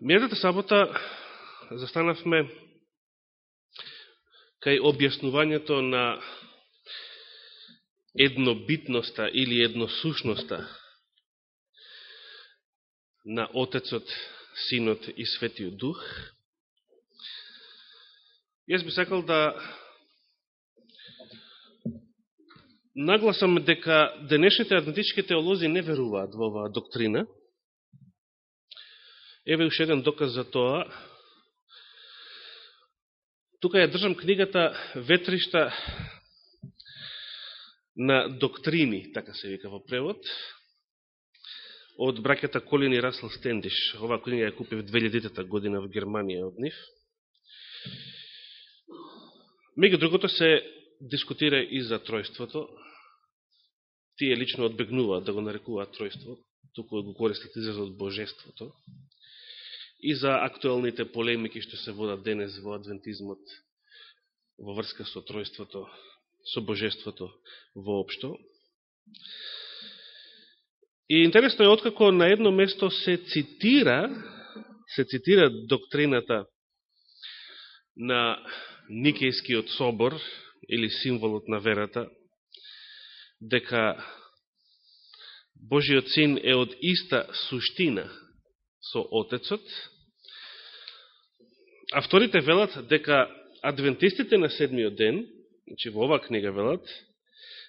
Мијатата сабота застанавме кај објаснувањето на еднобитноста или едносушноста на Отецот, Синот и Светиот Дух. Јас би сакал да нагласам дека денешните адвентички теолози не веруваат во оваа доктрина. Еве уште еден доказ за тоа. Тука ја држам книгата Ветришта на доктрини, така се вика во превод, од бракета Колин и Расл Стендиш. Оваа книга ја купив 2000 година во Германија од нив. Меѓу другото се дискутира и за тројството. Тие лично одбегнуваат да го нарекуваат тројство, туку го користат изразот божеството. И за актуелните полемики што се водат денес во адвентизмот во врска со тројството, со божеството воопшто. И интересно е откако на едно место се цитира, се цитира доктрината на Никејскиот собор, или символот на верата, дека Божиот син е од иста суштина со Отецот, авторите велат дека адвентистите на седмиот ден, значи во оваа книга велат,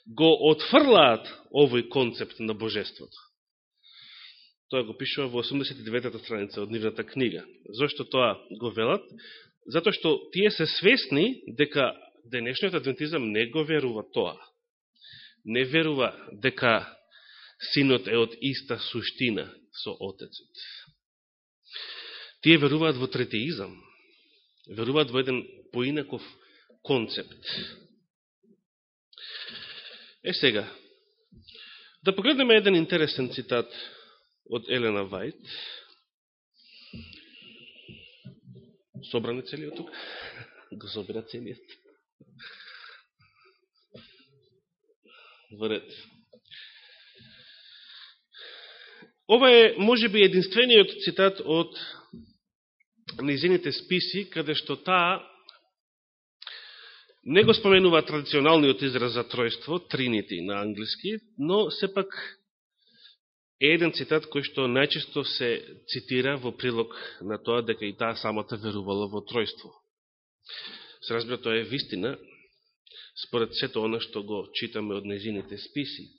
го отфрлаат овој концепт на божеството. Тоа го пишува во 89-та страница од нивната книга. Зошто тоа го велат? Затоа што тие се свесни дека денешниот адвентизам не го верува тоа. Не верува дека синот е од иста суштина со отецот. Тие веруваат во третеизам. Веруваат во еден поинаков концепт. Е сега, да погледнеме еден интересен цитат од Елена Вајт. Собрани целиот тук? Го собира целиот. Вред. Ова е, може би, единствениот цитат од низините списи, каде што таа не го споменува традиционалниот израз за тројство, тринити на англиски, но сепак е еден цитат кој што најчесто се цитира во прилог на тоа дека и таа самата верувала во тројство. Се разбира, тоа е вистина, според сето она што го читаме од незините списи.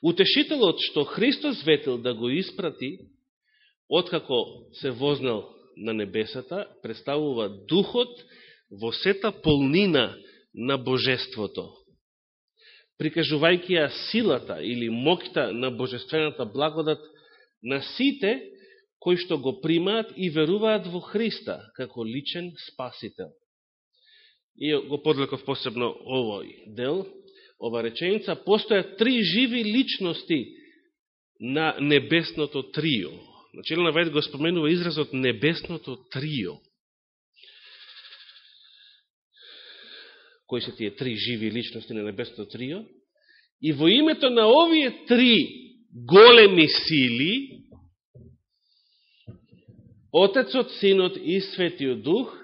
Утешителот што Христос ветел да го испрати, откако се вознал на небесата, представува духот во сета полнина на божеството. Прикажувајќи ја силата или мокта на божествената благодат на сите кои што го примаат и веруваат во Христа како личен спасител и го подлеков посебно овој дел, ова реченица, постојат три живи личности на небесното трио. Значи, Елена Вајд го споменува изразот небесното трио. Кои се тие три живи личности на небесното трио? И во името на овие три големи сили, Отецот, Синот и Светиот Дух,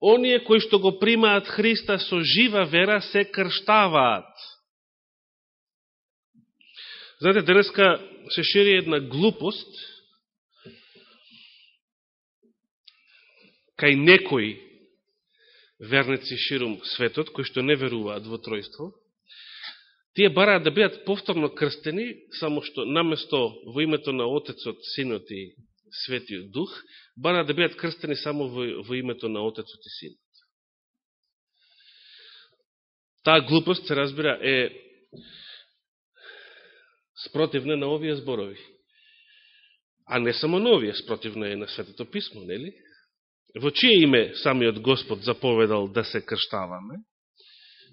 оние кои што го примаат Христа со жива вера се крштаваат. Знаете, денеска се шири една глупост кај некои верници ширум светот, кои што не веруваат во тројство, тие бараат да бидат повторно крстени, само што наместо во името на Отецот, Синот и Светиот Дух, бараат да бидат крстени само во, во името на Отецот и Синот. Таа глупост, се разбира, е спротивна на овие зборови. А не само на овие, спротивна е на Светото Писмо, нели? Во чие име самиот Господ заповедал да се крштаваме?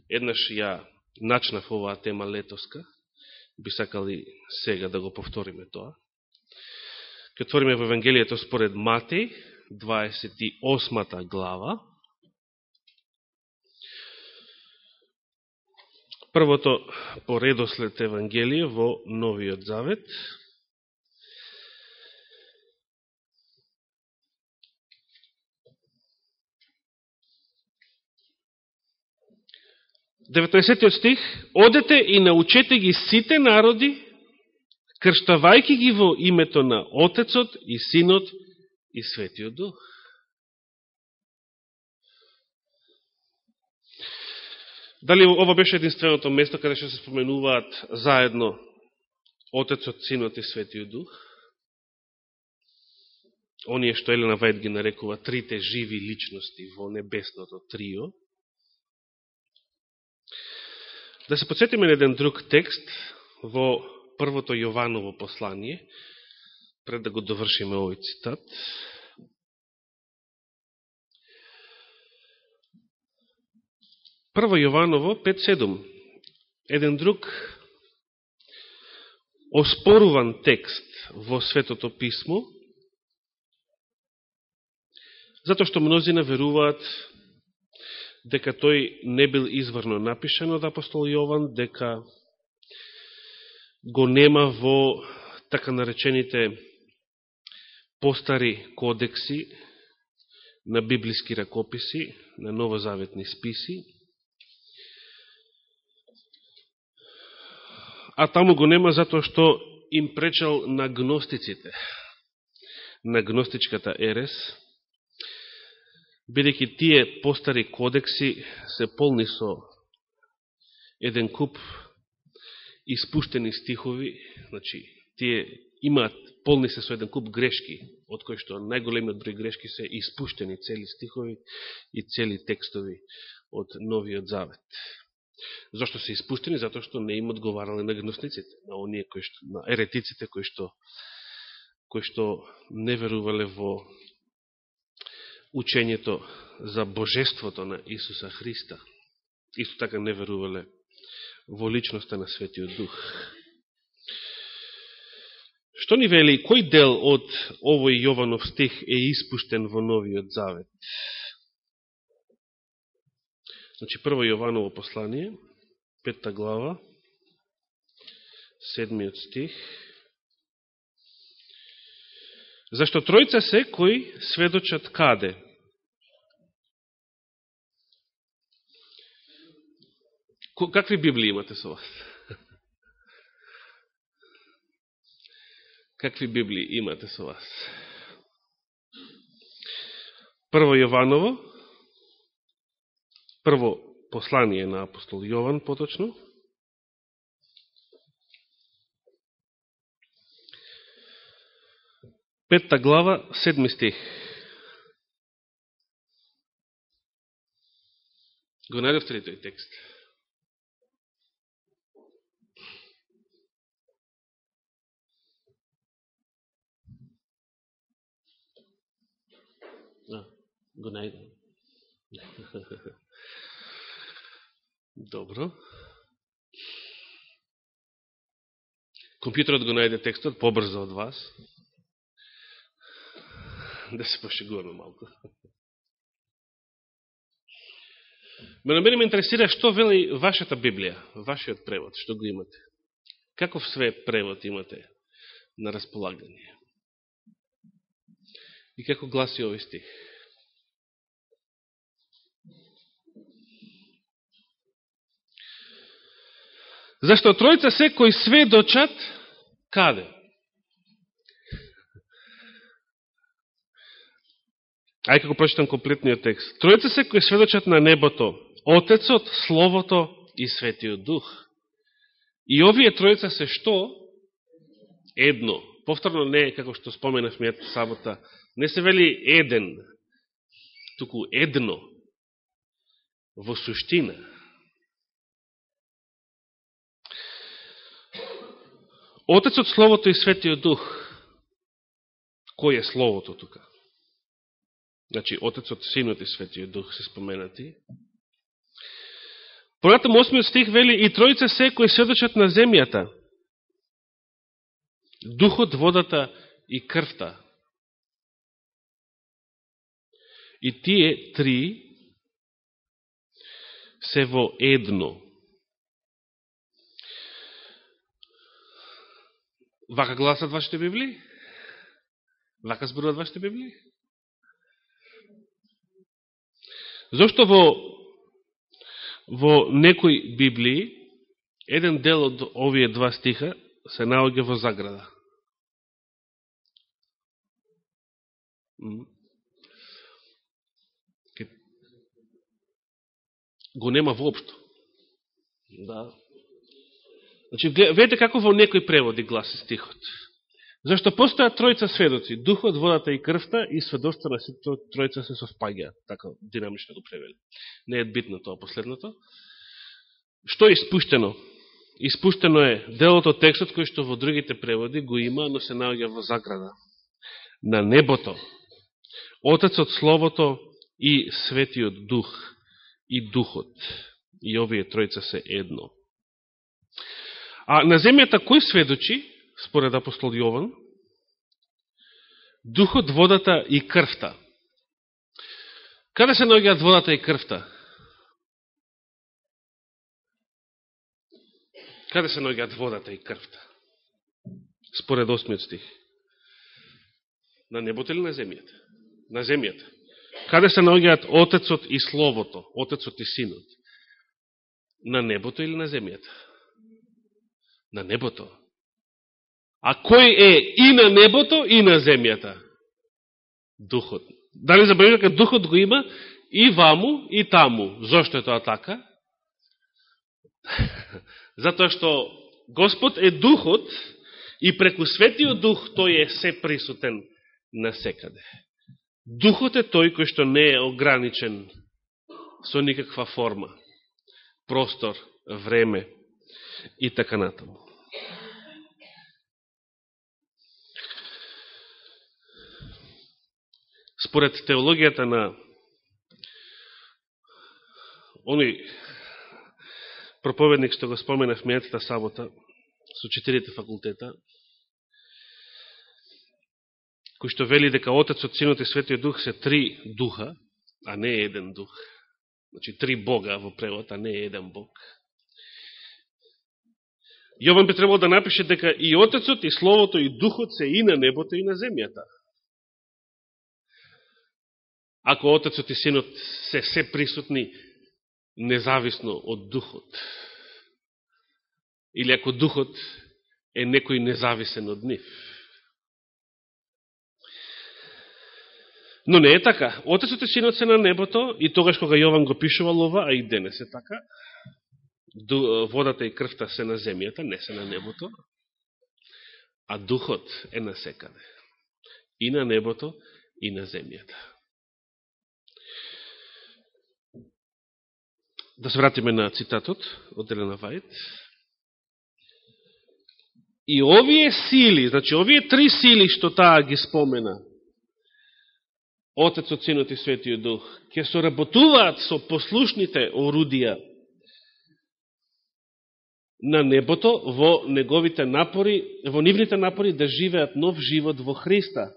Еднаш ја начнав оваа тема летоска, би сакали сега да го повториме тоа. Ке отвориме во Евангелието според Матеј, 28 глава. Првото по редослед Евангелие во Новиот Завет. 19 стих, одете и научете ги сите народи, крштавајки ги во името на Отецот и Синот и Светиот Дух. Дали ова беше единственото место каде што се споменуваат заедно Отецот, Синот и Светиот Дух? Оние што Елена Вајд ги нарекува трите живи личности во небесното трио. Да се подсетиме на еден друг текст во првото Јованово послание, пред да го довршиме овој цитат. Прво Јованово 5.7. Еден друг оспоруван текст во Светото Писмо, затоа што мнозина веруваат дека тој не бил изворно напишен од апостол Јован, дека го нема во така наречените постари кодекси на библиски ракописи, на новозаветни списи, а таму го нема затоа што им пречал на гностиците, на гностичката ерес, бидеќи тие постари кодекси се полни со еден куп испуштени стихови, значи, тие имаат полни се со еден куп грешки, од кои што најголемиот број грешки се испуштени цели стихови и цели текстови од Новиот Завет. Зошто се испуштени? Затоа што не им одговарале на гносниците, на оние кои што, на еретиците кои што, кои што не верувале во учењето за божеството на Исуса Христа. Исто така не верувале во личноста на Светиот Дух. Што ни вели, кој дел од овој Јованов стих е испуштен во Новиот Завет? Значи, прво Јованово послание, петта глава, седмиот стих. Зашто тројца се кои сведочат каде? Какви Библии имате со вас? Какви Библии имате со вас? Прво Јованово, прво послание на апостол Јован, поточно. Петта глава, седми стих. Го најдовте ли тој текст? Го најдов. Добро. Компјутерот го најде текстот побрзо од вас. Да се пошегуваме малко. Ме на мене ме интересира што вели вашата Библија, вашиот превод, што го имате. Каков све превод имате на располагање? И како гласи овој стих? Зашто тројца се кои сведочат, каде? Ајде како прочитам комплетниот текст. Тројца се кои сведочат на небото, Отецот, Словото и Светиот Дух. И овие тројца се што? Едно. Повторно не како што споменав мијата сабота. Не се вели еден, туку едно. Во суштина. Отецот, Словото и Светиот Дух. Кој е Словото тука? Значи, Отецот, Синот и Светиот Дух се споменати. Понатам 8 стих вели и тројца се кои седочат на земјата. Духот, водата и крвта. И тие три се во едно. Вака гласат вашите Библии? Вака зборуват вашите Библии? Зошто во во некои Библии, еден дел од овие два стиха се наоѓа во заграда. Го нема воопшто. Да. Значи, видите како во некој преводи гласи стихот. Зашто постојат тројца сведоци, духот, водата и крвта и сведоста на сите тројца се совпаѓа, така динамично го превели. Не е битно тоа последното. Што е испуштено? Испуштено е делото текстот кој што во другите преводи го има, но се наоѓа во заграда. На небото, Отецот, Словото и Светиот Дух и Духот. И овие тројца се едно. А на земјата кој сведочи? Според апостол Јован, духот, водата и крвта. Каде се наоѓаат водата и крвта? Каде се наоѓаат водата и крвта? Според осмиот стих. На небото или на земјата? На земјата. Каде се наоѓаат Отецот и Словото, Отецот и Синот? На небото или на земјата? На небото. А кој е и на небото, и на земјата? Духот. Дали забравим дека Духот го има и ваму, и таму. Зошто е тоа така? Затоа што Господ е Духот и преку Светиот Дух тој е се присутен на секаде. Духот е тој кој што не е ограничен со никаква форма, простор, време и така натаму. Според теологијата на они проповедник што го споменав мејатата сабота со четирите факултета, кој што вели дека Отецот, Синот и Светиот Дух се три духа, а не еден дух. Значи, три Бога во превод, а не еден Бог. Јован би требало да напише дека и Отецот, и Словото, и Духот се и на небото, и на земјата ако Отецот и Синот се се присутни независно од Духот. Или ако Духот е некој независен од нив. Но не е така. Отецот и Синот се на небото и тогаш кога Јован го пишувал ова, а и денес е така, водата и крвта се на земјата, не се на небото, а Духот е на секаде. И на небото, и на земјата. Да се вратиме на цитатот од Елена Вајд. И овие сили, значи овие три сили што таа ги спомена, Отецот, Синот и Светиот Дух, ќе соработуваат со послушните орудија на небото во неговите напори, во нивните напори да живеат нов живот во Христа.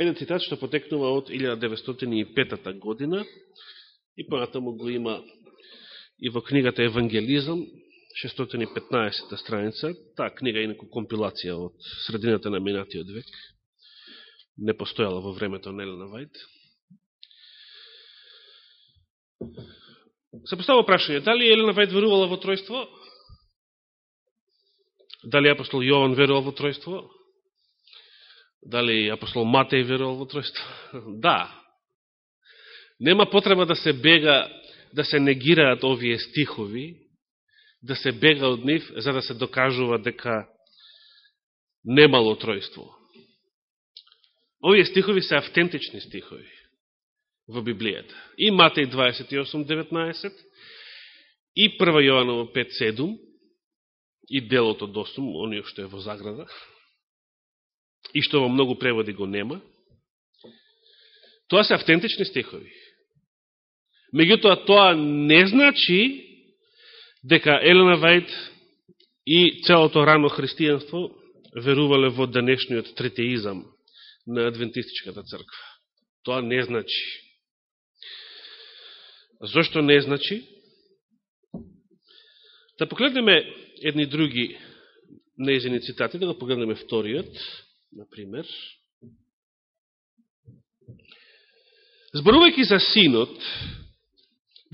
Еден цитат што потекнува од 1905 година, И понатаму го има и во книгата Евангелизам, 615 страница. Таа книга е некој компилација од средината на минатиот век. Не постојала во времето на Елена Вајд. Се постава прашање, дали Елена Вајд верувала во тројство? Дали апостол Јован верувал во тројство? Дали апостол Матеј верувал во тројство? Да, Нема потреба да се бега, да се негираат овие стихови, да се бега од нив, за да се докажува дека немало тројство. Овие стихови се автентични стихови во Библијата. И Матеј 28.19, и 1 Јованова 5.7, и делото до 8, онио што е во заграда, и што во многу преводи го нема. Тоа се автентични стихови. Меѓутоа, тоа не значи дека Елена Вајд и целото рано христијанство верувале во денешниот третеизам на Адвентистичката црква. Тоа не значи. Зошто не значи? Да погледнеме едни други неизени цитати, да го погледнеме вториот, например. Зборувајќи за синот,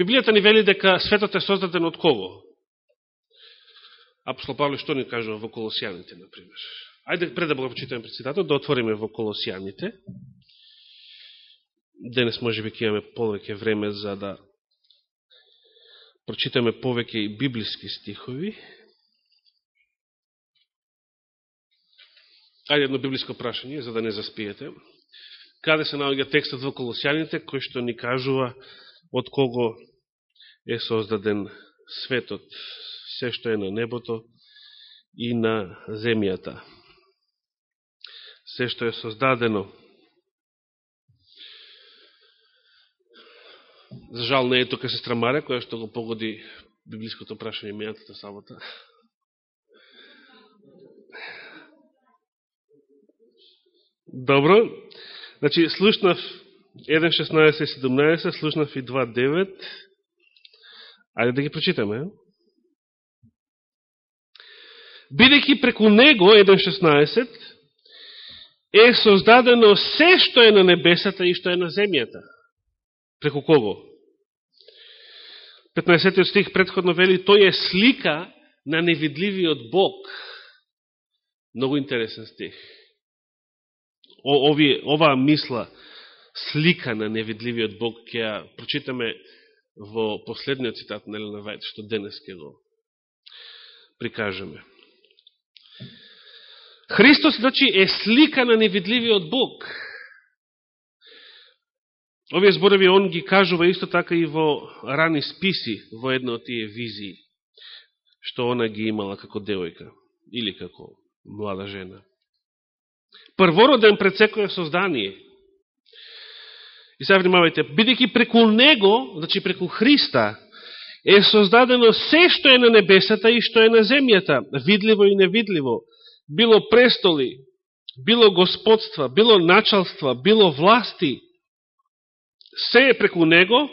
Библијата ни вели дека светот е создаден од кого? Апостол Павле што ни кажува во Колосијаните, например? Ајде пред да го прочитаме председател, да отвориме во Колосијаните. Денес може би ќе имаме повеќе време за да прочитаме повеќе и библиски стихови. Ајде едно библиско прашање, за да не заспиете. Каде се наоѓа текстот во Колосијаните, кој што ни кажува од кого е создаден светот, се што е на небото и на земјата. Се што е создадено. За жал не е тука сестра Маре, која што го погоди библиското прашање мејатата сабота. Добро. Значи, слушнав 1.16.17, слушнав и 2.9. Ајде да ги прочитаме. Бидејќи преку него, 1.16, е создадено се што е на небесата и што е на земјата. Преку кого? 15 стих предходно вели, тој е слика на невидливиот Бог. Многу интересен стих овие, оваа мисла, слика на невидливиот Бог, ќе ја прочитаме во последниот цитат на Елена Вајд, што денес ќе го прикажеме. Христос, значи, е слика на невидливиот Бог. Овие зборови он ги кажува исто така и во рани списи, во една од тие визии, што она ги имала како девојка или како млада жена првороден пред секоја создание. И сега внимавајте, бидејќи преку Него, значи преку Христа, е создадено се што е на небесата и што е на земјата, видливо и невидливо, било престоли, било господства, било началства, било власти, се е преку Него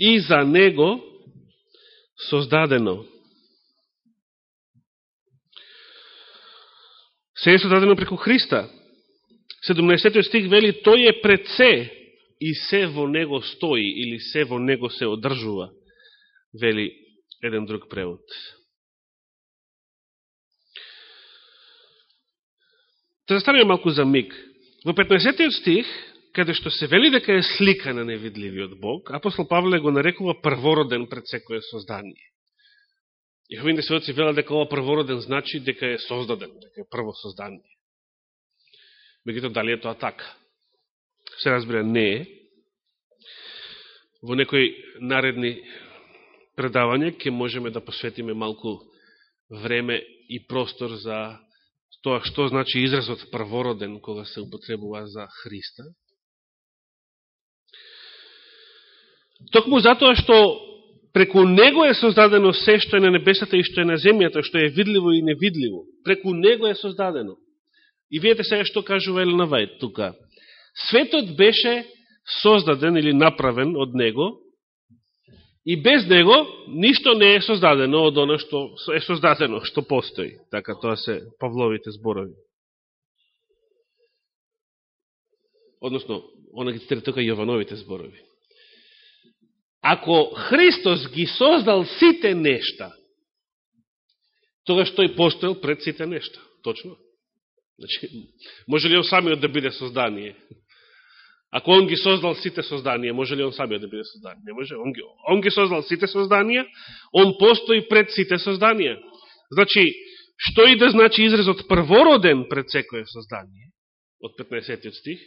и за Него создадено. Се е создадено преку Христа. 17 стих вели, тој е пред се и се во него стои, или се во него се одржува, вели еден друг превод. Да застанеме малку за миг. Во 15 стих, каде што се вели дека е слика на невидливиот Бог, апостол Павле го нарекува првороден пред секое создание. И ховите сведоци велат дека ова првороден значи дека е создаден, дека е прво создание. Мегуто, дали е тоа така? Се разбира, не е. Во некои наредни предавања ќе можеме да посветиме малку време и простор за тоа што значи изразот првороден кога се употребува за Христа. Токму затоа што преку Него е создадено се што е на небесата и што е на земјата, што е видливо и невидливо. Преку Него е создадено. И видите сега што кажува Елена Вајд тука. Светот беше создаден или направен од него и без него ништо не е создадено од оно што е создадено, што постои. Така тоа се Павловите зборови. Односно, она ги цитира тока Јовановите зборови. Ако Христос ги создал сите нешта, тогаш тој постоел пред сите нешта. Точно. Значи, може ли он самиот да биде создание? Ако он ги создал сите созданија, може ли он самиот да биде создан? Не може. Он ги, он ги создал сите созданија, он постои пред сите созданија. Значи, што и да значи изрезот првороден пред секое создание, од 15 стих,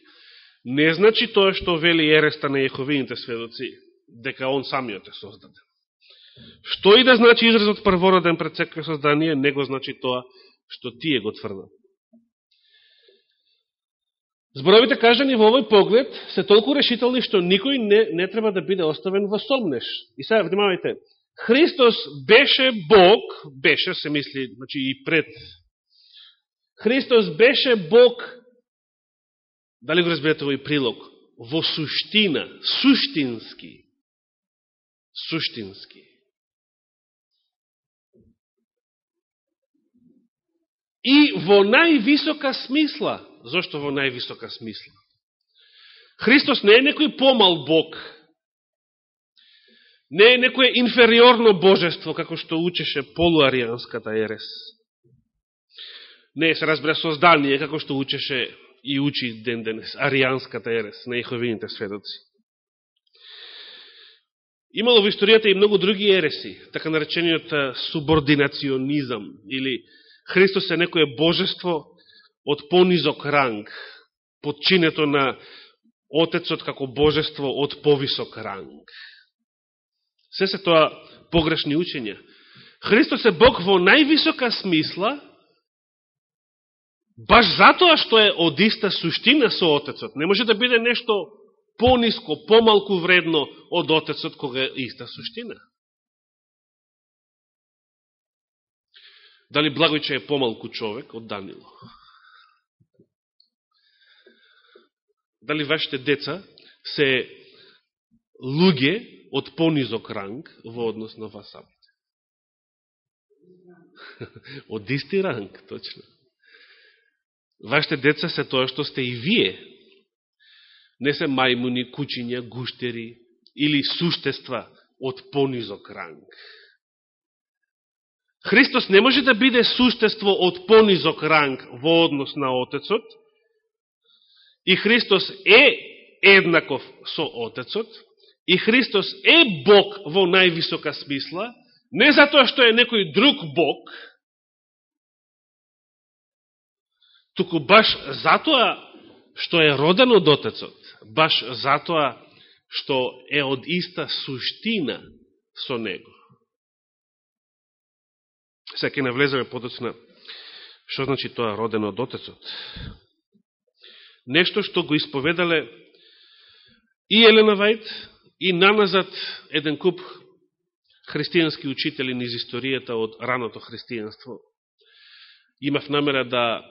не значи тоа што вели ереста на Јеховините сведоци, дека он самиот е создаден. Што и да значи изразот првороден пред секое создание, не го значи тоа што тие го тврдат. Зборовите кажани во овој поглед се толку решителни што никој не, не треба да биде оставен во сомнеш. И сега, внимавајте, Христос беше Бог, беше, се мисли, значи и пред. Христос беше Бог, дали го разберете овој прилог, во суштина, суштински. Суштински. И во највисока смисла, Зошто во највисока смисла? Христос не е некој помал Бог. Не е некое инфериорно божество, како што учеше полуаријанската ерес. Не е, се разбира, создание, како што учеше и учи ден денес, аријанската ерес, на иховините сведоци. Имало во историјата и многу други ереси, така наречениот субординационизам, или Христос е некое божество од понизок ранг, подчинето на Отецот како божество од повисок ранг. Се се тоа погрешни учења. Христос е Бог во највисока смисла, баш затоа што е од иста суштина со Отецот. Не може да биде нешто пониско, помалку вредно од Отецот кога е иста суштина. Дали Благојче е помалку човек од Данило? Дали вашите деца се луѓе од понизок ранг во однос на вас самите? од исти ранг, точно. Вашите деца се тоа што сте и вие. Не се мајмуни, кучиња, гуштери или суштества од понизок ранг. Христос не може да биде суштество од понизок ранг во однос на Отецот, и Христос е еднаков со Отецот, и Христос е Бог во највисока смисла, не затоа што е некој друг Бог, туку баш затоа што е роден од Отецот, баш затоа што е од иста суштина со Него. Сега ќе навлеземе подоцна што значи тоа роден од Отецот. Нешто што го исповедале и Елена Вајд, и наназад еден куп христијански учители низ историјата од раното христијанство. Имав намера да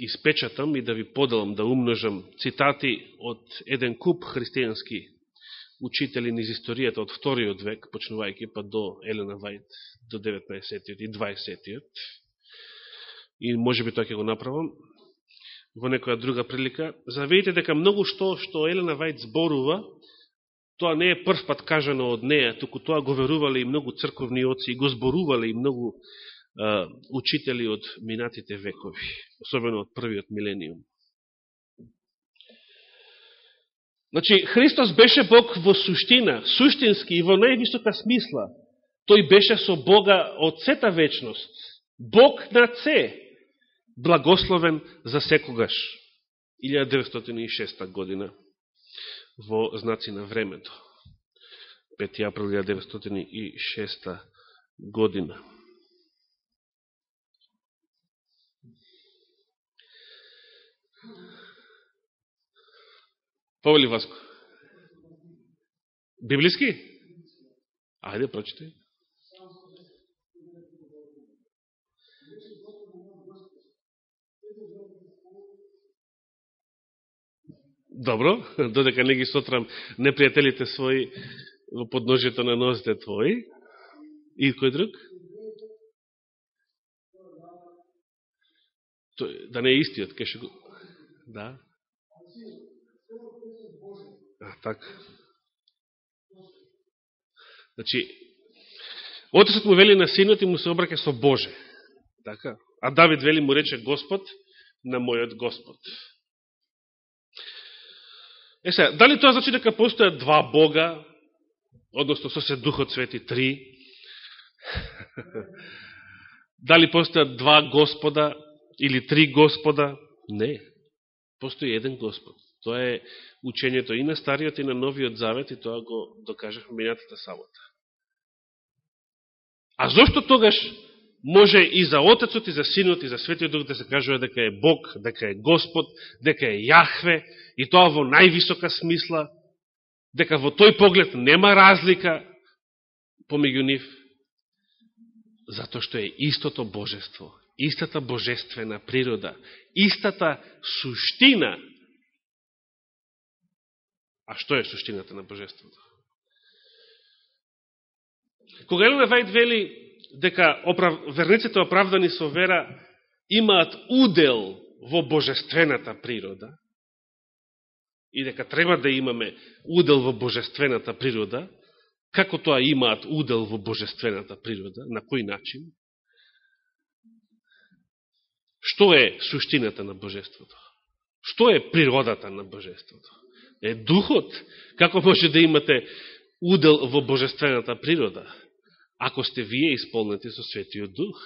испечатам и да ви поделам, да умножам цитати од еден куп христијански учители низ историјата од вториот век, почнувајќи па до Елена Вајд, до 19. и 20. И може би тоа ќе го направам во некоја друга прилика, за видите дека многу што што Елена Вајд зборува, тоа не е прв пат кажано од неја, туку тоа го верувале и многу црковни оци, и го зборувале и многу е, учители од минатите векови, особено од првиот милениум. Значи, Христос беше Бог во суштина, суштински и во највисока смисла. Тој беше со Бога од сета вечност. Бог на це, благословен за секогаш. 1906 година во знаци на времето. 5 април 1906 година. Повели Васко? Библиски? Ајде, прочитај. Добро, додека не ги сотрам непријателите своји во подножјето на нозите твои. И кој друг? Тој, да не е истиот, кеше го... Да. А, така. Значи, Отецот му вели на синот и му се обраке со Боже. Така? А Давид вели му рече Господ на мојот Господ. Е сега, дали тоа значи дека постојат два Бога, односно со се Духот Свети три? дали постојат два Господа или три Господа? Не. Постои еден Господ. Тоа е учењето и на Стариот и на Новиот Завет и тоа го докажахме минатата сабота. А зошто тогаш може и за Отецот, и за Синот, и за Светиот Дух да се кажува дека е Бог, дека е Господ, дека е Јахве, и тоа во највисока смисла, дека во тој поглед нема разлика помеѓу нив, затоа што е истото божество, истата божествена природа, истата суштина А што е суштината на божеството? Кога Елена Вајд вели дека оправ... верниците оправдани со вера имаат удел во божествената природа и дека треба да имаме удел во божествената природа, како тоа имаат удел во божествената природа, на кој начин, што е суштината на божеството, што е природата на божеството, е духот, како може да имате удел во божествената природа, ако сте вие исполнети со светиот дух.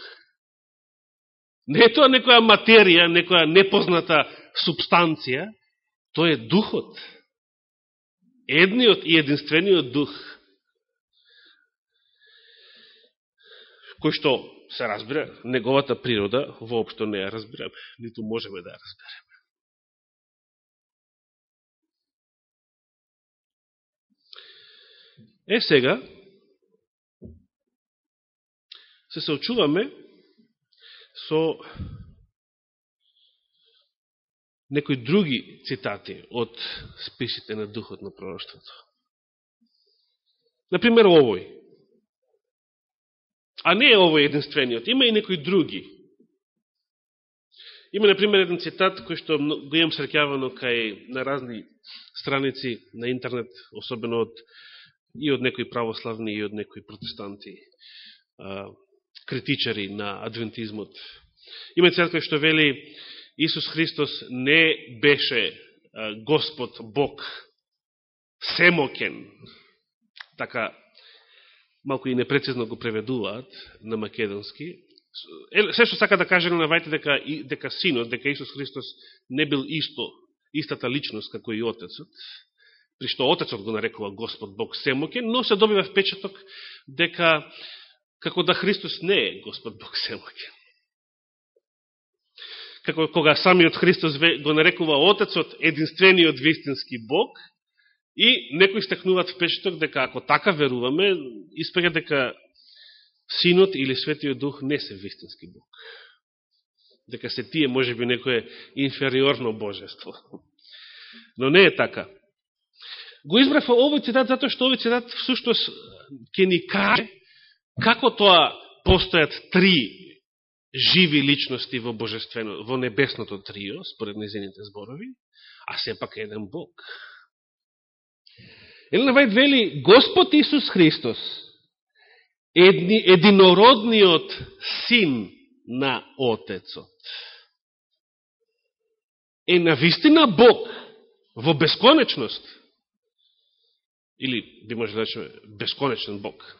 Не е тоа некоја материја, некоја непозната субстанција, тоа е духот. Едниот и единствениот дух, кој што се разбира, неговата природа воопшто не ја разбираме, ниту можеме да ја разбереме. Е сега, се соочуваме со некои други цитати од списите на Духот на пророќството. Например, овој. А не е овој единствениот, има и некои други. Има, например, еден цитат кој што го имам сркјавано кај на разни страници на интернет, особено од и од некои православни и од некои протестанти критичари на адвентизмот. Има церква што вели Исус Христос не беше Господ Бог семокен, така малку и непрецизно го преведуваат на македонски. Се што сака да каже на навајте дека, дека синот, дека Исус Христос не бил исто, истата личност како и Отецот, при што Отецот го нарекува Господ Бог Семокен, но се добива впечаток дека како да Христос не е Господ Бог Семокен како кога самиот Христос го нарекува Отецот единствениот вистински Бог, и некои стекнуваат впечаток дека ако така веруваме, испега дека Синот или Светиот Дух не се вистински Бог. Дека се тие, може би, некое инфериорно божество. Но не е така. Го избрав овој цитат затоа што овој цитат всушност ќе ни каже како тоа постојат три живи личности во божествено, во небесното трио, според незините зборови, а сепак еден Бог. Елена Вајд вели, Господ Исус Христос, едни, единородниот син на Отецот, е навистина Бог во бесконечност, или би може да речеме бесконечен Бог.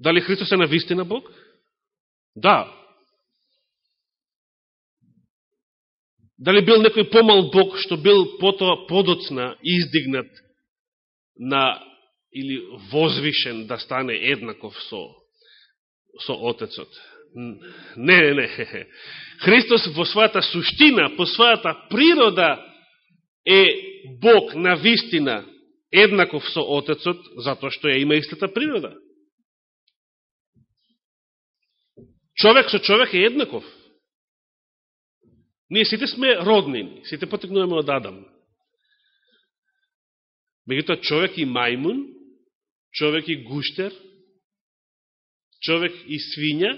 Дали Христос е на вистина Бог? Да. Дали бил некој помал Бог, што бил потоа подоцна издигнат на или возвишен да стане еднаков со, со Отецот? Не, не, не. Христос во својата суштина, по својата природа е Бог на вистина еднаков со Отецот, затоа што ја има истата природа. Човек со човек е еднаков. Ние сите сме роднини, сите потекнуваме од Адам. Меѓутоа човек и мајмун, човек и гуштер, човек и свиња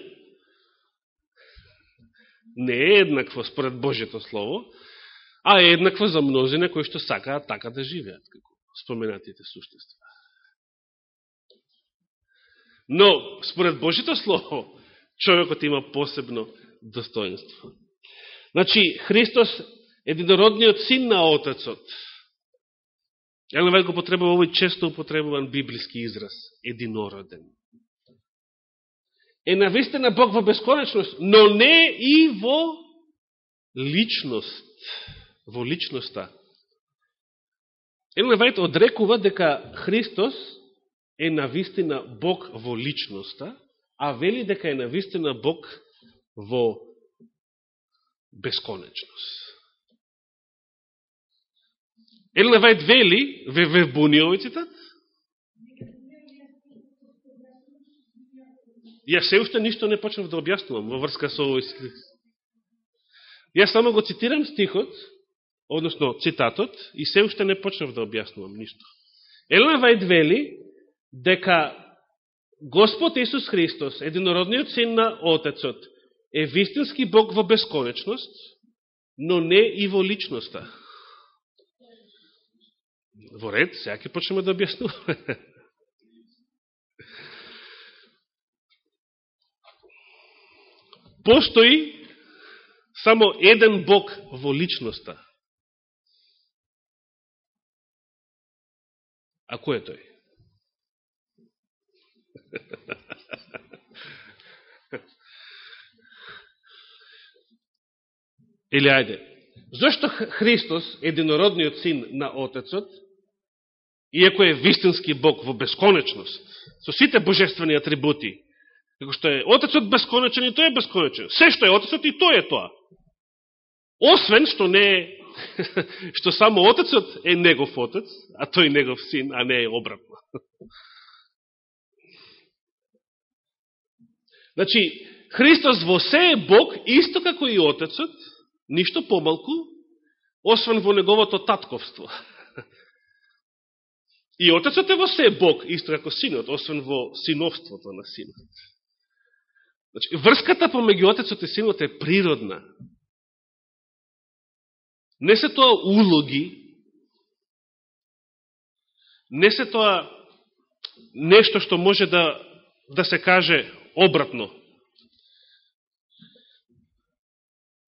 не е еднакво според Божјето Слово, а е еднакво за мнозина кои што сакаат така да живеат, како споменатите суштества. Но, според Божјето Слово, човекот има посебно достоинство. Значи, Христос е единородниот син на Отецот. Елен Вајд го потребува овој често употребуван библиски израз, единороден. Е навистина Бог во бесконечност, но не и во личност, во личноста. Елен Вајд одрекува дека Христос е навистина Бог во личноста, а вели дека е навистина Бог во бесконечност. Елена Вајд вели, ве, ве буни овој цитат? Ја се уште ништо не почнав да објаснувам во врска со овој стих. Јас само го цитирам стихот, односно цитатот, и се уште не почнав да објаснувам ништо. Елена Вајд вели дека Господ Исус Христос, единородниот син на Отецот, е вистински Бог во бесконечност, но не и во личноста. Во ред, сега ќе почнеме да објаснуваме. Постои само еден Бог во личноста. А кој е тој? Или ајде, зашто Христос, единородниот син на Отецот, иако е вистински Бог во бесконечност, со сите божествени атрибути, како што е Отецот бесконечен и тој е бесконечен. Се што е Отецот и тој е тоа. Освен што не е што само Отецот е негов Отец, а тој негов син, а не е обратно. Значи, Христос во се е Бог, исто како и Отецот, ништо помалку, освен во неговото татковство. И Отецот е во се Бог, исто како Синот, освен во синовството на Синот. Значи, врската помеѓу Отецот и Синот е природна. Не се тоа улоги, не се тоа нешто што може да, да се каже обратно.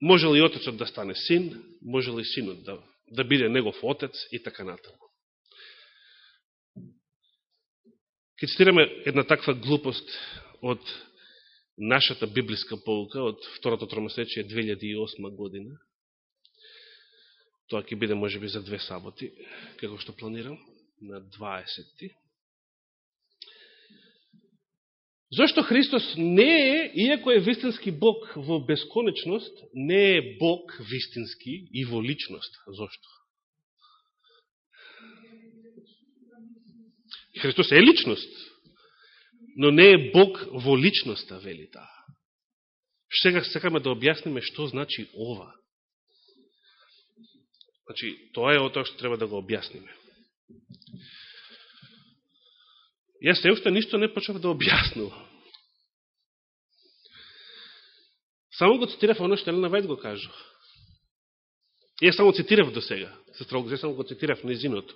Може ли отецот да стане син, може ли синот да, да биде негов отец и така натаму. Ке цитираме една таква глупост од нашата библиска полука од второто тромесечие 2008 година. Тоа ќе биде можеби за две саботи, како што планирам, на 20. Зошто Христос не е, иако е вистински Бог во бесконечност, не е Бог вистински и во личност. Зошто? Христос е личност, но не е Бог во личноста, вели таа. Сега сакаме да објасниме што значи ова. Значи, тоа е о тоа што треба да го објасниме. Јас се уште ништо не почнав да објаснувам. Само го цитирав оно што Елена Вајд го кажу. Јас само цитирав до сега. Сестра Огзе, само го цитирав незиното.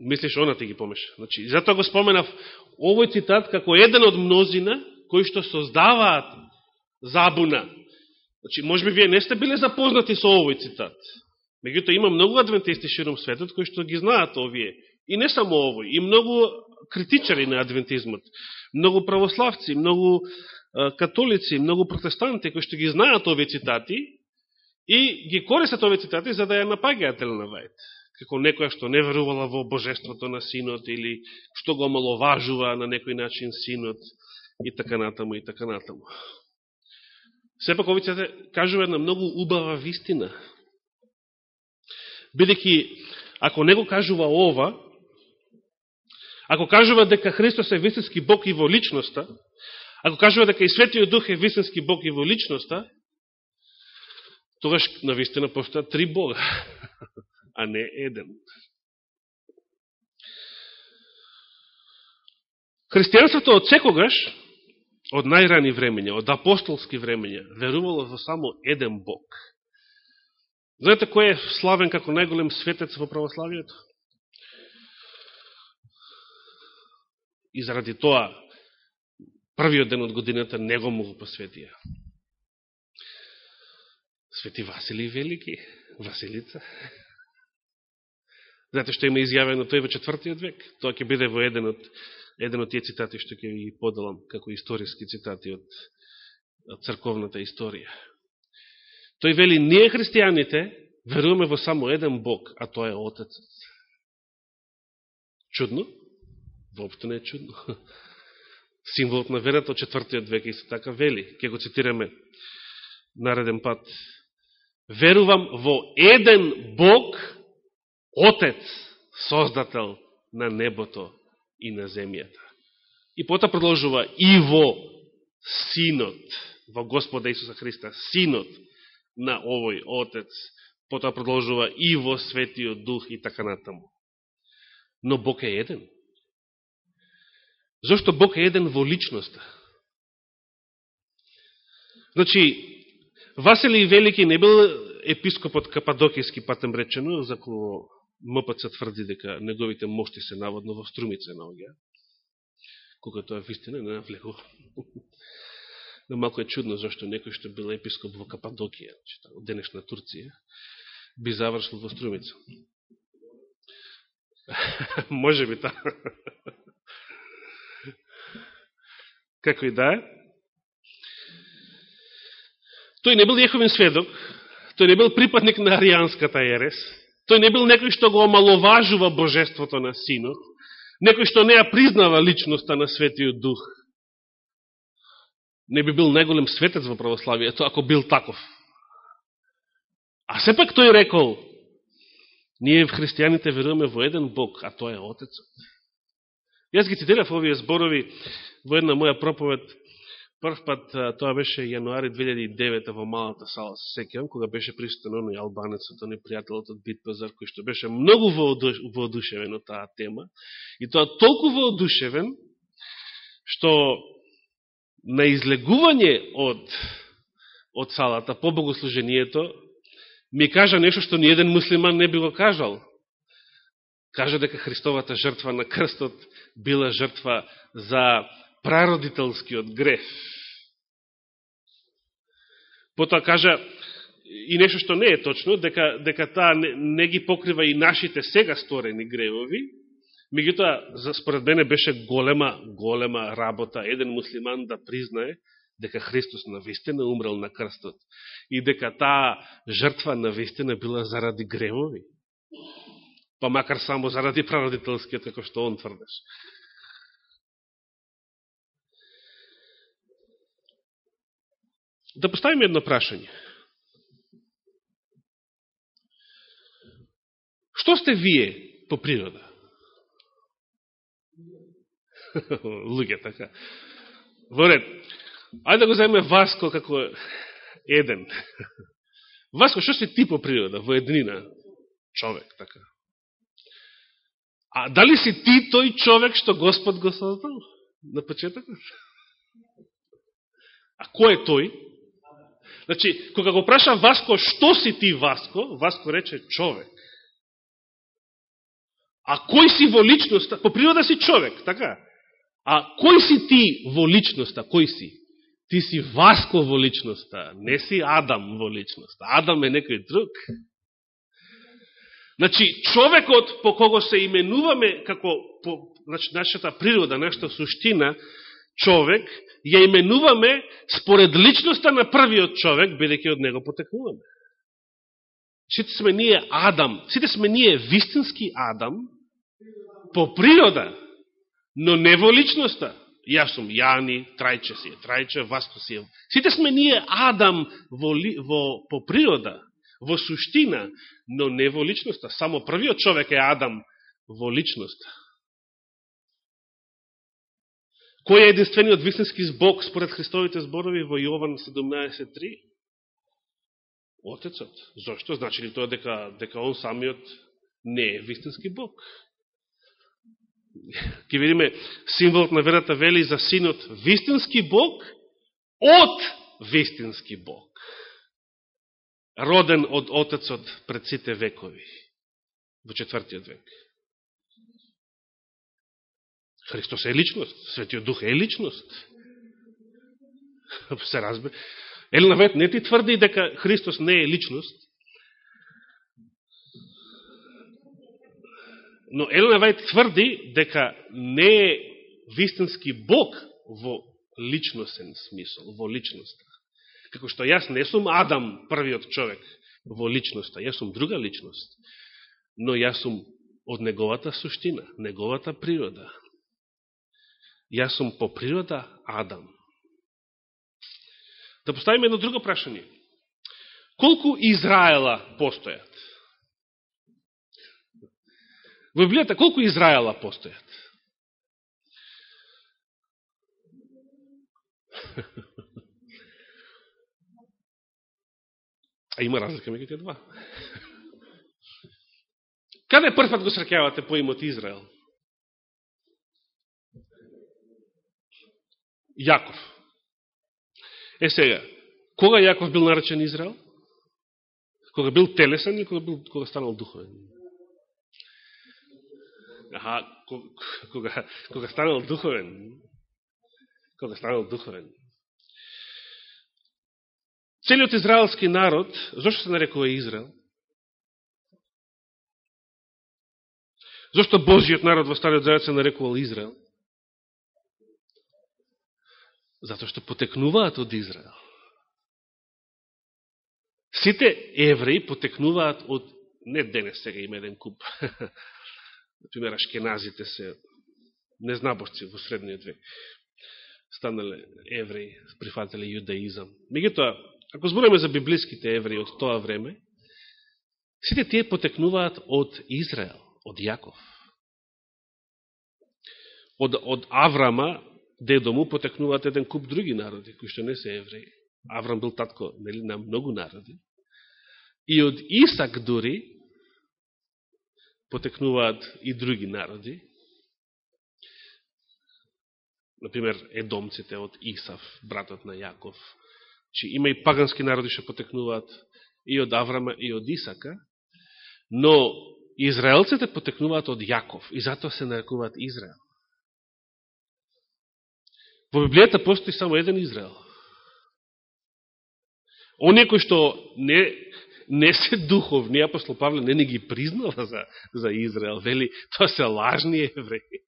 Мислиш, она ти ги помеш. Значи, затоа го споменав овој цитат како еден од мнозина кои што создаваат забуна. Значи, може би вие не сте биле запознати со овој цитат. Меѓуто има многу адвентисти широм светот кои што ги знаат овие И не само овој, и многу критичари на адвентизмот, многу православци, многу католици, многу протестанти кои што ги знаат овие цитати и ги користат овие цитати за да ја напагаат Елена Вајт. како некоја што не верувала во божеството на синот или што го маловажува на некој начин синот и така натаму и така натаму. Сепак овие цитати кажува една многу убава вистина. Бидеќи, ако не го кажува ова, Ако кажува дека Христос е вистински Бог и во личноста, ако кажува дека и Светиот Дух е вистински Бог и во личноста, тогаш навистина постојат три Бога, а не еден. Христијанството од секогаш, од најрани времења, од апостолски времења, верувало во само еден Бог. Знаете кој е славен како најголем светец во православието? И заради тоа, првиот ден од годината него му го посветија. Свети Василий Велики, Василица. Знаете што има изјавено тој во четвртиот век? Тоа ќе биде во еден од, еден од тие цитати што ќе ги подалам како историски цитати од, од црковната историја. Тој вели, ние христијаните веруваме во само еден Бог, а тоа е Отецот. Чудно? Воопшто не е чудно. Символот на верата од четвртиот век исто така вели. Ке го цитираме нареден пат. Верувам во еден Бог, Отец, Создател на небото и на земјата. И пота продолжува и во Синот, во Господа Исуса Христа, Синот на овој Отец, пота продолжува и во Светиот Дух и така натаму. Но Бог е еден. Зошто Бог е еден во личноста? Значи, Василий Велики не бил епископот Кападокијски патем речено, за кој МПЦ тврди дека неговите мошти се наводно во струмице наоѓа, кога тоа вистина не навлегува. Но малко е чудно зашто некој што бил епископ во Кападокија, значи, од денешна Турција, би завршил во струмица. Може би та. Како и да е. Тој не бил Јеховин сведок, тој не бил припадник на Аријанската ерес, тој не бил некој што го омаловажува божеството на синот, некој што не ја признава личноста на Светиот Дух. Не би бил најголем светец во православието, ако бил таков. А сепак тој рекол, ние в христијаните веруваме во еден Бог, а тој е Отецот. Јас ги цитирав овие зборови во една моја проповед Прв пат, тоа беше јануари 2009 во малата сала, се секјам, кога беше присутен оној албанецот, оној пријателот од Битпазар, кој што беше многу воодушевен од таа тема. И тоа толку воодушевен, што на излегување од, од салата по богослужението, ми кажа нешто што ни еден муслиман не би го кажал. Кажа дека Христовата жртва на крстот била жртва за прародителскиот греф. Потоа кажа и нешто што не е точно, дека, дека таа не, не ги покрива и нашите сега сторени гревови, меѓутоа, според мене беше голема, голема работа еден муслиман да признае дека Христос навистина умрел на крстот и дека таа жртва навистина била заради гревови, па макар само заради прародителскиот, како што он тврдеш. Да поставиме едно прашање. Што сте вие по природа? Луѓе, така. Во ред. Ајде да го заеме Васко како еден. Васко, што си ти по природа? Во еднина. Човек, така. А дали си ти тој човек што Господ го создал? На почетокот? А кој е тој? Значи, кога го праша Васко, што си ти Васко, Васко рече човек. А кој си во личноста? По природа си човек, така? А кој си ти во личноста? Кој си? Ти си Васко во личноста, не си Адам во личноста. Адам е некој друг. Значи, човекот по кого се именуваме, како по, значи, нашата природа, нашата суштина, човек, ја именуваме според личноста на првиот човек, бидеќи од него потекнуваме. Сите сме ние Адам, сите сме ние вистински Адам по природа, но не во личноста. Јас сум Јани, Трајче си е Трајче, Васко си е. Сите сме ние Адам во, во, по природа, во суштина, но не во личноста. Само првиот човек е Адам во личноста. Кој е единствениот вистински Бог според Христовите зборови во Јован 17.3? Отецот. Зошто? Значи ли тоа дека, дека он самиот не е вистински Бог? Ке видиме, символот на верата вели за синот вистински Бог од вистински Бог. Роден од Отецот пред сите векови. Во четвртиот век. Христос е личност, Светиот Дух е личност. Се разбе. Елена Вет не ти тврди дека Христос не е личност, но Елена Вет тврди дека не е вистински Бог во личностен смисол, во личноста. Како што јас не сум Адам, првиот човек, во личноста, јас сум друга личност, но јас сум од неговата суштина, неговата природа, Јас сум по природа Адам. Да поставиме едно друго прашање. Колку Израела постојат? Во Библијата колку Израела постојат? А има разлика меѓу тие два. Каде првпат го срекјавате по имот Израел? Јаков. Е сега, кога Јаков бил наречен Израел? Кога бил телесен или кога, бил, кога станал духовен? Аха, кога, кога станал духовен. Кога станал духовен. Целиот израелски народ, зашто се нарекува Израел? Зошто Божиот народ во Стариот Завет се нарекувал Израел? Зато што потекнуваат од Израел. Сите евреи потекнуваат од, не денес сега има еден куп, например, ашкеназите се незнаборци во средниот век, станале евреи, прифатели јудаизам. Мегутоа, ако збориме за библиските евреи од тоа време, сите тие потекнуваат од Израел од Јаков. Од, од Аврама, дедо му, потекнуваат еден куп други народи, кои што не се евреи. Аврам бил татко нели, на многу народи. И од Исак дури потекнуваат и други народи. Например, едомците од Исав, братот на Јаков че има и пагански народи што потекнуваат и од Аврама и од Исака, но Израелците потекнуваат од Јаков и затоа се нарекуваат Израел. Во Библијата постои само еден Израел. Оние кои што не, не се духовни, апостол Павле не, ни ги признава за, за Израел, вели, тоа се лажни евреи.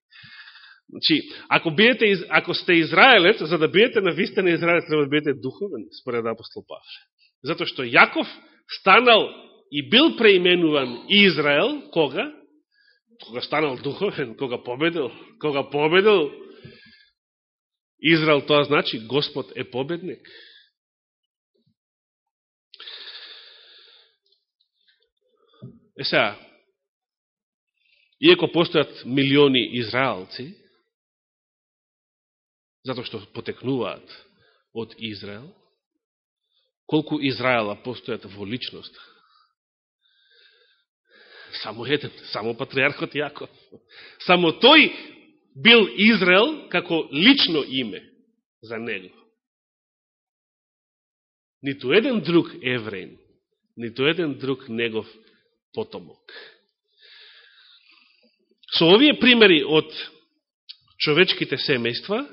Значи, ако, биете, ако сте Израелец, за да биете на вистина Израелец, треба да биете духовен, според апостол Павле. Затоа што Јаков станал и бил преименуван Израел, кога? Кога станал духовен, кога победил, кога победил Израел, тоа значи Господ е победник. Е сега, иако постојат милиони израелци, затоа што потекнуваат од Израел, колку Израела постојат во личност, Само еден, само патриархот Јаков. Само тој бил Израел како лично име за него. Ниту еден друг евреин, ниту еден друг негов потомок. Со овие примери од човечките семејства,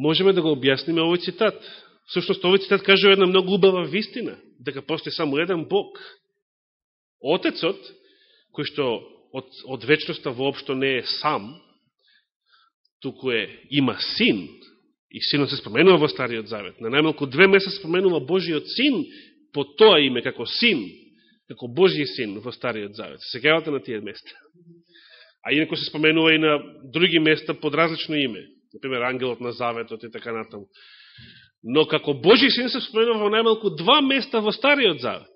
можеме да го објасниме овој цитат. Всушност, овој цитат кажува една многу убава вистина, да дека постои само еден Бог. Отецот кој што од, од вечноста воопшто не е сам, туку е, има син, и синот се споменува во Стариот Завет. На најмалку две меса споменува Божиот син по тоа име, како син, како Божи син во Стариот Завет. Сегавате на тие места. А инако се споменува и на други места под различно име. Например, ангелот на Заветот и така натаму. Но како Божи син се споменува во најмалку два места во Стариот Завет.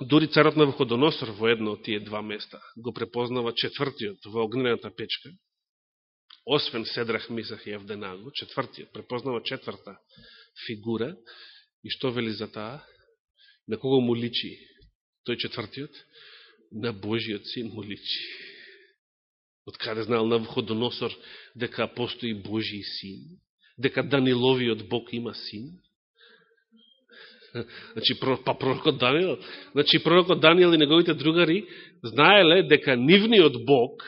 Дури царот на Вуходоносор во едно од тие два места го препознава четвртиот во огнената печка, освен Седрах, Мисах и Евденаго, четвртиот, препознава четврта фигура, и што вели за таа? На кого му личи тој четвртиот? На Божиот син му личи. Од каде знаел на Вуходоносор дека постои Божи син? Дека Даниловиот Бог има син? Значи, па пророкот Данијел, значи пророкот Данијел и неговите другари знаеле дека нивниот Бог,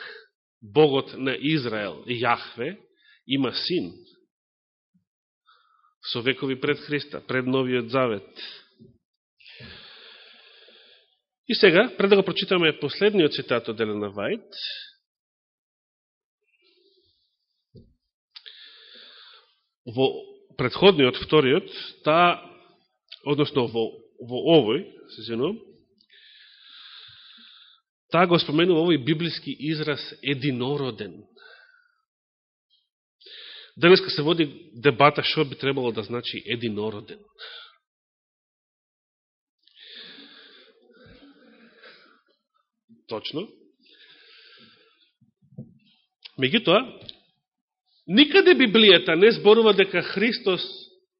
Богот на Израел, Јахве, има син со векови пред Христа, пред Новиот Завет. И сега, пред да го прочитаме последниот цитат од Елена Вајд, во предходниот, вториот, таа односно во, во овој, се зенувам, таа го споменува овој библиски израз единороден. Денеска се води дебата што би требало да значи единороден. Точно. Меѓутоа, никаде Библијата не зборува дека Христос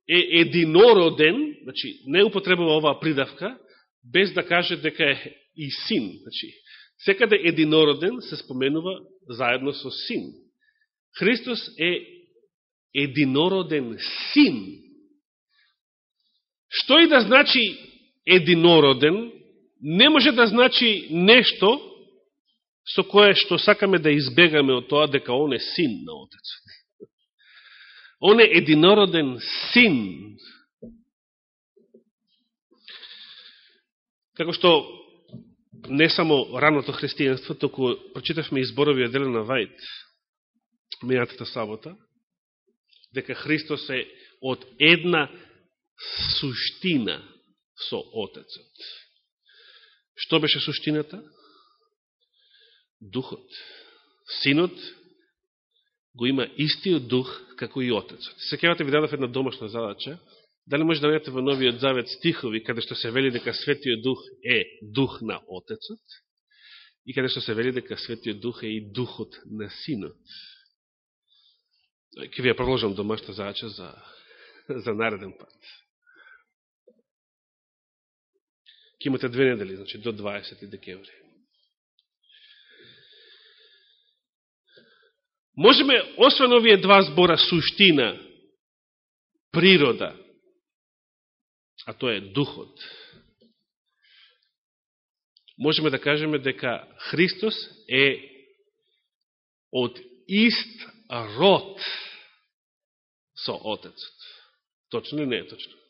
е единороден, значи не употребува оваа придавка, без да каже дека е и син. Значи, секаде единороден се споменува заедно со син. Христос е единороден син Што и да значи единороден, не може да значи нешто со кое што сакаме да избегаме од тоа дека он е син на Отецот. Он е единороден син. Како што не само раното христијанство, току прочитавме изборови од Елена Вајд, минатата сабота, дека Христос е од една суштина со Отецот. Што беше суштината? Духот. Синот го има истиот дух како и Отецот. Секевате ви дадав една домашна задача, дали може да најдете во Новиот Завет стихови, каде што се вели дека Светиот Дух е дух на Отецот, и каде што се вели дека Светиот Дух е и духот на Синот. Ке ви ја продолжам домашна задача за, за нареден пат. Ќе имате две недели, значи до 20 декември. Можеме, освен овие два збора, суштина, природа, а тоа е духот, можеме да кажеме дека Христос е од ист род со Отецот. Точно или не е точно?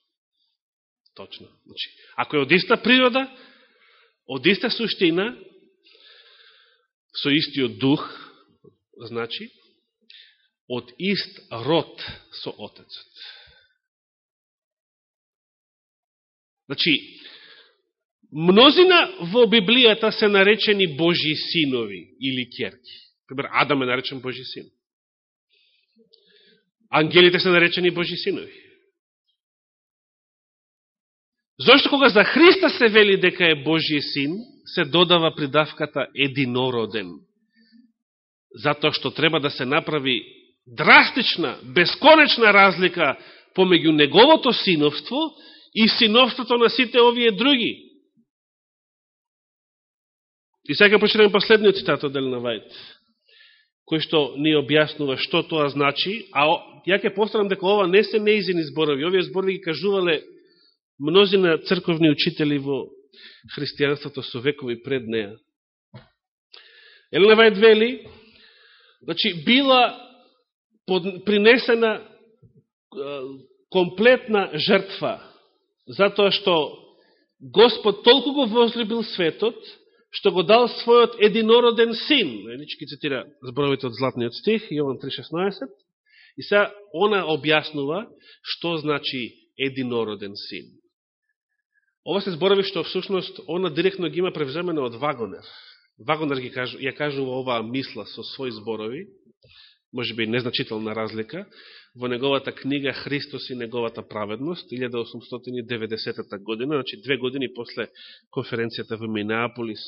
Точно. Значи, ако е од иста природа, од иста суштина, со истиот дух, значи, од ист род со Отецот. Значи, мнозина во Библијата се наречени Божи синови или керки. Пример, Адам е наречен Божи син. Ангелите се наречени Божи синови. Зошто кога за Христа се вели дека е Божи син, се додава придавката единороден? Затоа што треба да се направи драстична, бесконечна разлика помеѓу неговото синовство и синовството на сите овие други. И сега почнем последниот цитат од Елена Вајт, кој што ни објаснува што тоа значи, а ја ќе постарам дека ова не се неизини зборови, овие зборови ги кажувале мнозина црковни учители во христијанството со векови пред неја. Елена Вајд вели, значи, била под, принесена комплетна жртва, затоа што Господ толку го возлюбил светот, што го дал својот единороден син. Нечи цитира зборовите од Златниот стих, Јован 3.16. И сега она објаснува што значи единороден син. Ова се зборови што всушност она директно ги има превземено од Вагонер. Вагонер ги кажу, ја кажува оваа мисла со своји зборови, може би незначителна разлика, во неговата книга Христос и неговата праведност, 1890 година, значи две години после конференцијата во Минеаполис.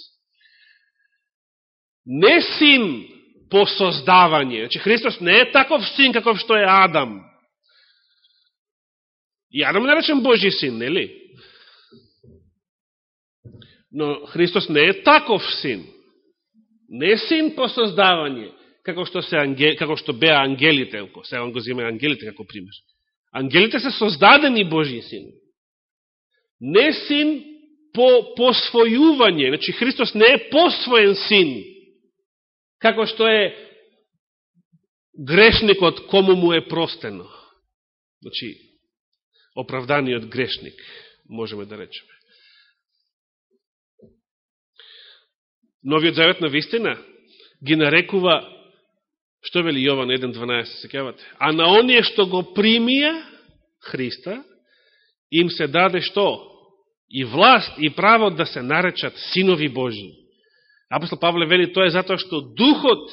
Не син по создавање, значи Христос не е таков син каков што е Адам. И Адам наречен да Божи син, нели? Но Христос не е таков син. Не е син по создавање како што се ангел, како што беа ангелите, сега го зиме ангелите како пример. Ангелите се создадени Божи син. Не син по посвојување, значи Христос не е посвоен син, како што е грешникот кому му е простено. Значи, оправданиот грешник, можеме да речеме. Новиот завет на вистина ги нарекува Што вели Јован 1.12, секавате? А на оние што го примија Христа, им се даде што? И власт, и право да се наречат синови Божи. Апостол Павле вели, тоа е затоа што духот,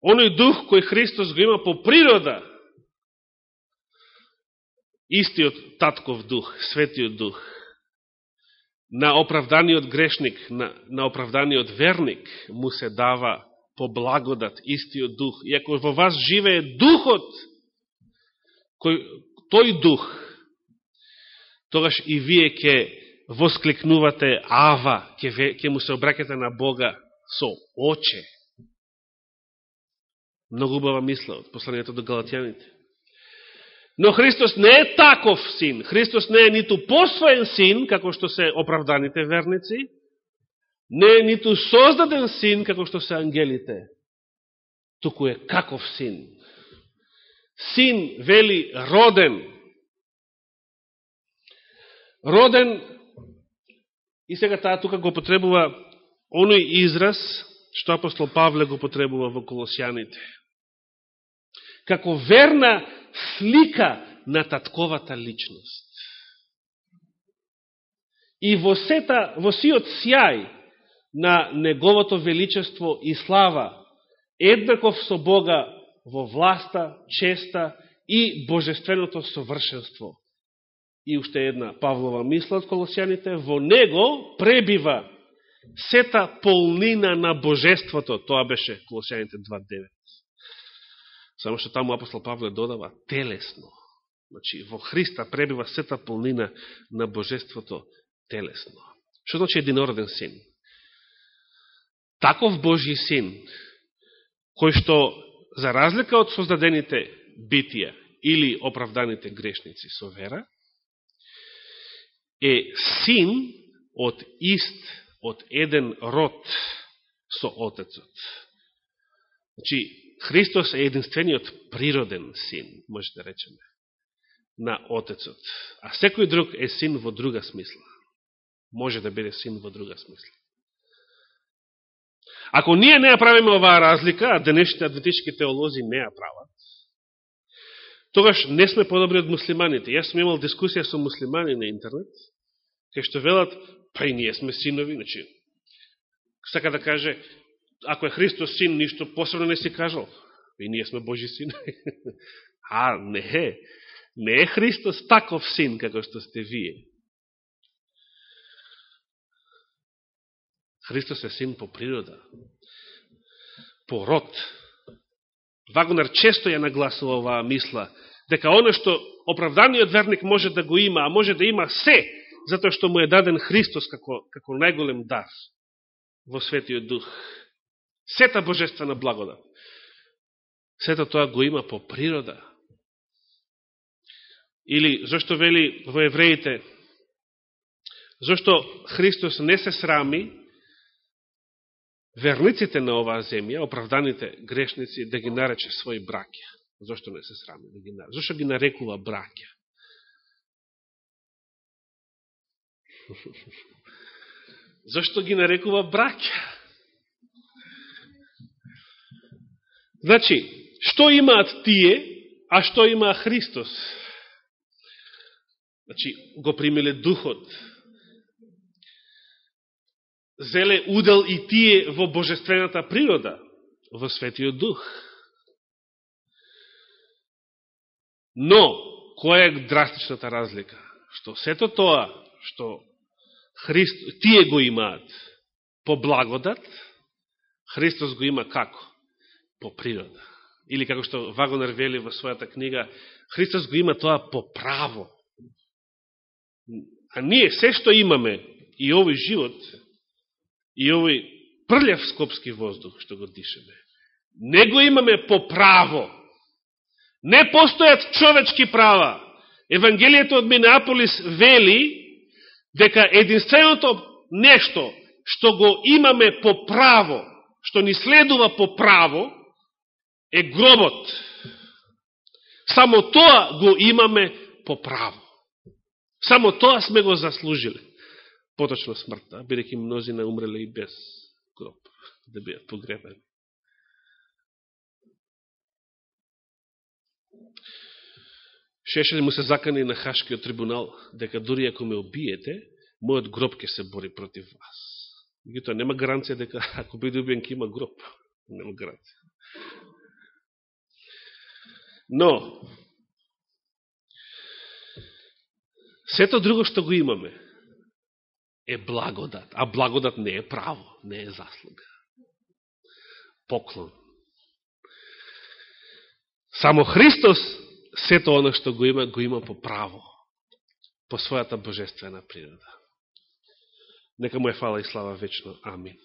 оној дух кој Христос го има по природа, истиот татков дух, светиот дух, на оправданиот грешник, на, на оправданиот верник, му се дава по благодат истиот дух. И ако во вас живее духот, кој, тој дух, тогаш и вие ќе воскликнувате Ава, ќе, ќе му се обракете на Бога со оче. Многу убава мисла од посланието до Галатјаните. Но Христос не е таков син. Христос не е ниту посвоен син, како што се оправданите верници, не е ниту создаден син, како што се ангелите, туку е каков син. Син, вели, роден. Роден, и сега таа тука го потребува оној израз, што апостол Павле го потребува во Колосијаните. Како верна слика на татковата личност. И во сета, во сиот сјај на неговото величество и слава, еднаков со Бога во власта, честа и божественото совршенство. И уште една Павлова мисла од Колосијаните, во него пребива сета полнина на божеството, тоа беше Колосијаните Само што таму апостол Павле додава телесно. Значи, во Христа пребива сета полнина на Божеството телесно. Што значи единороден син? Таков Божи син, кој што, за разлика од создадените битија или оправданите грешници со вера, е син од ист, од еден род со Отецот. Значи, Христос е единствениот природен син, може да речеме, на Отецот. А секој друг е син во друга смисла. Може да биде син во друга смисла. Ако ние не ја правиме оваа разлика, а денешните адвентички теолози не ја прават, тогаш не сме подобри од муслиманите. Јас сум имал дискусија со муслимани на интернет, кај што велат, па и ние сме синови, значи, сака да каже, ако е Христос син, ништо посебно не си кажал. И ние сме Божи син. а, не е. Не е Христос таков син, како што сте вие. Христос е син по природа, по род. Вагонар често ја нагласува оваа мисла, дека оно што оправданиот верник може да го има, а може да има се, затоа што му е даден Христос како, како најголем дар во Светиот Дух. Сета божествена благодат. Сета тоа го има по природа. Или, зашто вели во евреите, зашто Христос не се срами, верниците на оваа земја, оправданите грешници, да ги нарече своји браќа. Зошто не се срами да ги нарече? Зошто ги нарекува браќа? Зошто ги нарекува браќа? Значи, што имаат тие, а што има Христос? Значи, го примиле духот. Зеле удел и тие во божествената природа, во светиот дух. Но, која е драстичната разлика? Што сето тоа, што Христ, тие го имаат по благодат, Христос го има како? По природа. Или како што Вагонер вели во својата книга, Христос го има тоа по право. А ние се што имаме, и овој живот, и овој прљав скопски воздух што го дишеме, не го имаме по право. Не постојат човечки права. Евангелието од Минеаполис вели дека единственото нешто што го имаме по право, што ни следува по право, е гробот. Само тоа го имаме по право. Само тоа сме го заслужиле. Поточно смртта, бидеќи мнозина умреле и без гроб, да бидат погребени. Шешели му се закани на Хашкиот трибунал, дека дури ако ме убиете, мојот гроб ќе се бори против вас. Меѓутоа, нема гаранција дека ако биде убиен, ќе има гроб. Нема гаранција. Но, сето друго што го имаме е благодат, а благодат не е право, не е заслуга. Поклон. Само Христос сето оно што го има, го има по право, по својата божествена природа. Нека му е фала и слава вечно. Амин.